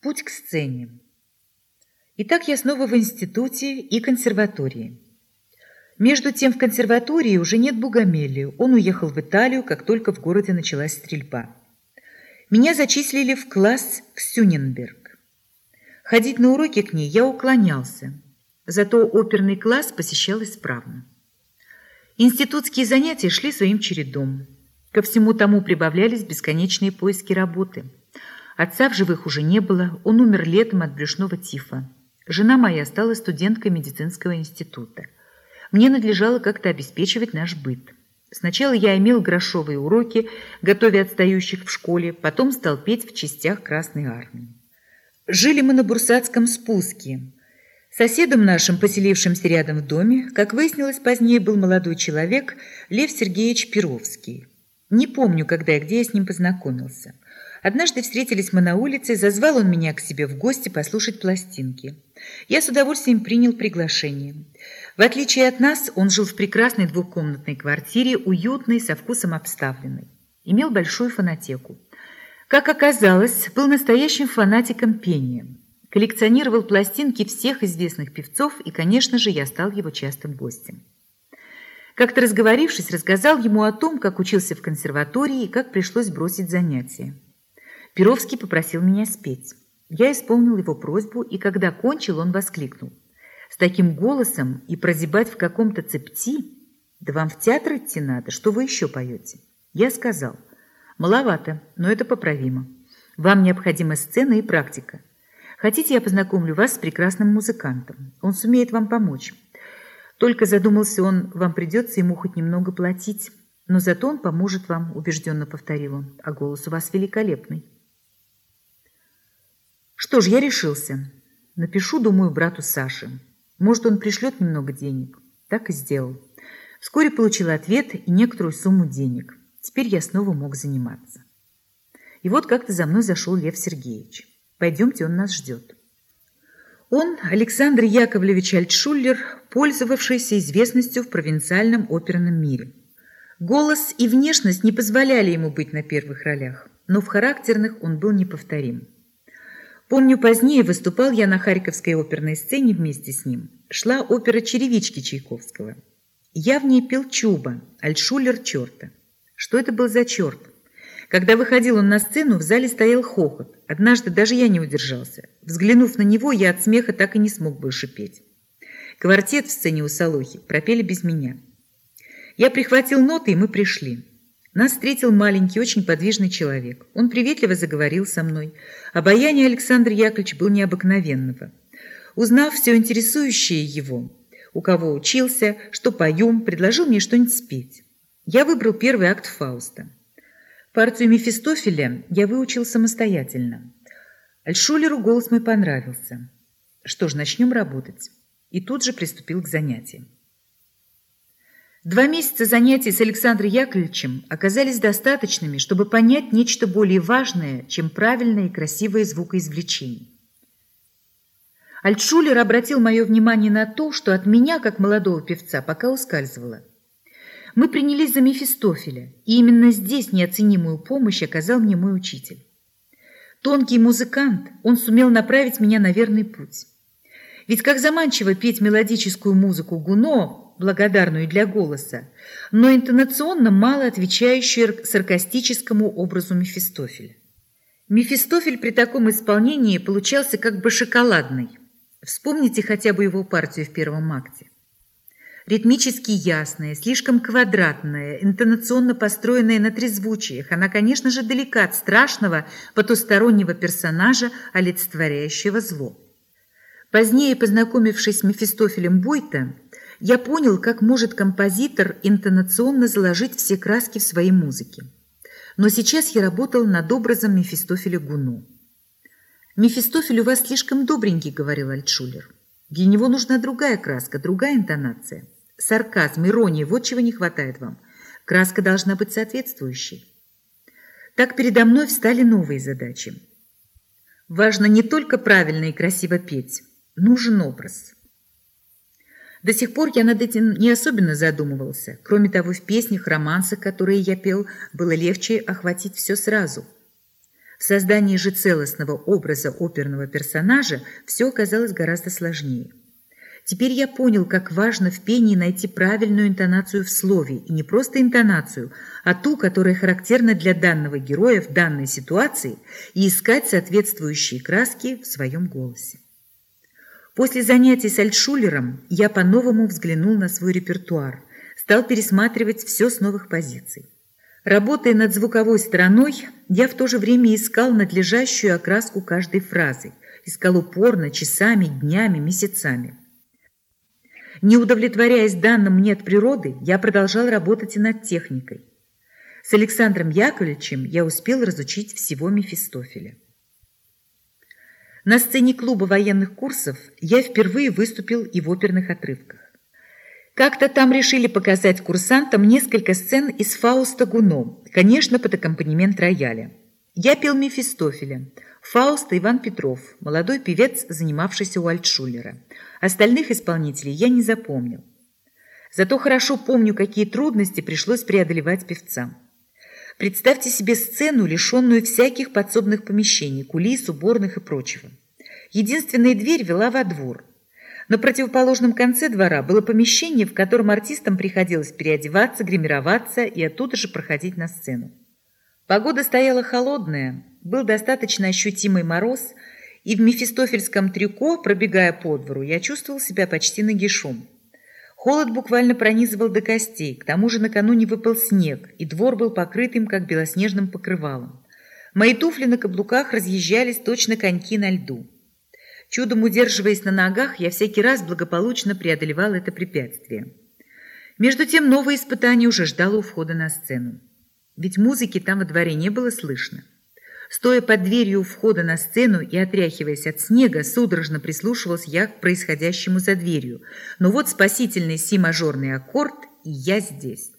Путь к сцене. Итак, я снова в институте и консерватории. Между тем в консерватории уже нет Бугамели. Он уехал в Италию, как только в городе началась стрельба. Меня зачислили в класс Ксюненберг. Ходить на уроки к ней я уклонялся. Зато оперный класс посещал исправно. Институтские занятия шли своим чередом. Ко всему тому прибавлялись бесконечные поиски работы. Отца в живых уже не было, он умер летом от брюшного тифа. Жена моя стала студенткой медицинского института. Мне надлежало как-то обеспечивать наш быт. Сначала я имел грошовые уроки, готовя отстающих в школе, потом стал петь в частях Красной Армии. Жили мы на Бурсатском спуске. Соседом нашим, поселившимся рядом в доме, как выяснилось позднее, был молодой человек Лев Сергеевич Перовский. Не помню, когда и где я с ним познакомился. Однажды встретились мы на улице, зазвал он меня к себе в гости послушать пластинки. Я с удовольствием принял приглашение. В отличие от нас, он жил в прекрасной двухкомнатной квартире, уютной, со вкусом обставленной. Имел большую фонотеку. Как оказалось, был настоящим фанатиком пения. Коллекционировал пластинки всех известных певцов, и, конечно же, я стал его частым гостем. Как-то разговорившись, рассказал ему о том, как учился в консерватории и как пришлось бросить занятия. Перовский попросил меня спеть. Я исполнил его просьбу, и когда кончил, он воскликнул. С таким голосом и прозябать в каком-то цепти? Да вам в театр идти надо, что вы еще поете? Я сказал. Маловато, но это поправимо. Вам необходима сцена и практика. Хотите, я познакомлю вас с прекрасным музыкантом. Он сумеет вам помочь. Только задумался он, вам придется ему хоть немного платить. Но зато он поможет вам, убежденно повторил он. А голос у вас великолепный. Что ж, я решился. Напишу, думаю, брату Саше. Может, он пришлет немного денег. Так и сделал. Вскоре получил ответ и некоторую сумму денег. Теперь я снова мог заниматься. И вот как-то за мной зашел Лев Сергеевич. Пойдемте, он нас ждет. Он, Александр Яковлевич Альтшуллер, пользовавшийся известностью в провинциальном оперном мире. Голос и внешность не позволяли ему быть на первых ролях, но в характерных он был неповторим. Помню, позднее выступал я на Харьковской оперной сцене вместе с ним. Шла опера «Черевички» Чайковского. Я в ней пел Чуба, Альтшуллер черта. Что это был за черт? Когда выходил он на сцену, в зале стоял хохот. Однажды даже я не удержался. Взглянув на него, я от смеха так и не смог больше петь. Квартет в сцене у Солохи пропели без меня. Я прихватил ноты, и мы пришли. Нас встретил маленький, очень подвижный человек. Он приветливо заговорил со мной. Обаяние Александра Яковлевич был необыкновенного. Узнав все интересующее его, у кого учился, что поем, предложил мне что-нибудь спеть. Я выбрал первый акт Фауста. Партию Мефистофеля я выучил самостоятельно. Альшулеру голос мой понравился. Что ж, начнем работать. И тут же приступил к занятиям. Два месяца занятий с Александром Яковлевичем оказались достаточными, чтобы понять нечто более важное, чем правильное и красивое звукоизвлечение. Альтшулер обратил мое внимание на то, что от меня, как молодого певца, пока ускальзывало. Мы принялись за Мефистофеля, и именно здесь неоценимую помощь оказал мне мой учитель. Тонкий музыкант, он сумел направить меня на верный путь. Ведь как заманчиво петь мелодическую музыку Гуно, благодарную для голоса, но интонационно мало отвечающую саркастическому образу Мефистофеля. Мефистофель при таком исполнении получался как бы шоколадный. Вспомните хотя бы его партию в первом акте ритмически ясная, слишком квадратная, интонационно построенная на трезвучиях. Она, конечно же, далека от страшного потустороннего персонажа, олицетворяющего зло. Позднее, познакомившись с Мефистофелем Бойта, я понял, как может композитор интонационно заложить все краски в своей музыке. Но сейчас я работал над образом Мефистофеля Гуну. «Мефистофель у вас слишком добренький», — говорил Альтшулер. «Для него нужна другая краска, другая интонация». Сарказм, ирония – вот чего не хватает вам. Краска должна быть соответствующей. Так передо мной встали новые задачи. Важно не только правильно и красиво петь, нужен образ. До сих пор я над этим не особенно задумывался. Кроме того, в песнях, романсах, которые я пел, было легче охватить все сразу. В создании же целостного образа оперного персонажа все оказалось гораздо сложнее. Теперь я понял, как важно в пении найти правильную интонацию в слове, и не просто интонацию, а ту, которая характерна для данного героя в данной ситуации, и искать соответствующие краски в своем голосе. После занятий с Альтшулером я по-новому взглянул на свой репертуар, стал пересматривать все с новых позиций. Работая над звуковой стороной, я в то же время искал надлежащую окраску каждой фразы, искал упорно, часами, днями, месяцами. Не удовлетворяясь данным мне от природы, я продолжал работать и над техникой. С Александром Яковлевичем я успел разучить всего Мефистофеля. На сцене клуба военных курсов я впервые выступил и в оперных отрывках. Как-то там решили показать курсантам несколько сцен из «Фауста Гуно», конечно, под аккомпанемент рояля. Я пел Мефистофеля, Фауста Иван Петров, молодой певец, занимавшийся у Альтшулера. Остальных исполнителей я не запомнил. Зато хорошо помню, какие трудности пришлось преодолевать певцам. Представьте себе сцену, лишенную всяких подсобных помещений, кулис, уборных и прочего. Единственная дверь вела во двор. На противоположном конце двора было помещение, в котором артистам приходилось переодеваться, гримироваться и оттуда же проходить на сцену. Погода стояла холодная, был достаточно ощутимый мороз, и в мефистофельском трюко, пробегая по двору, я чувствовал себя почти нагишом. Холод буквально пронизывал до костей, к тому же накануне выпал снег, и двор был покрыт им, как белоснежным покрывалом. Мои туфли на каблуках разъезжались точно коньки на льду. Чудом удерживаясь на ногах, я всякий раз благополучно преодолевал это препятствие. Между тем новое испытание уже ждало у входа на сцену. Ведь музыки там во дворе не было слышно. Стоя под дверью входа на сцену и отряхиваясь от снега, судорожно прислушивался я к происходящему за дверью. Но вот спасительный си-мажорный аккорд, и я здесь.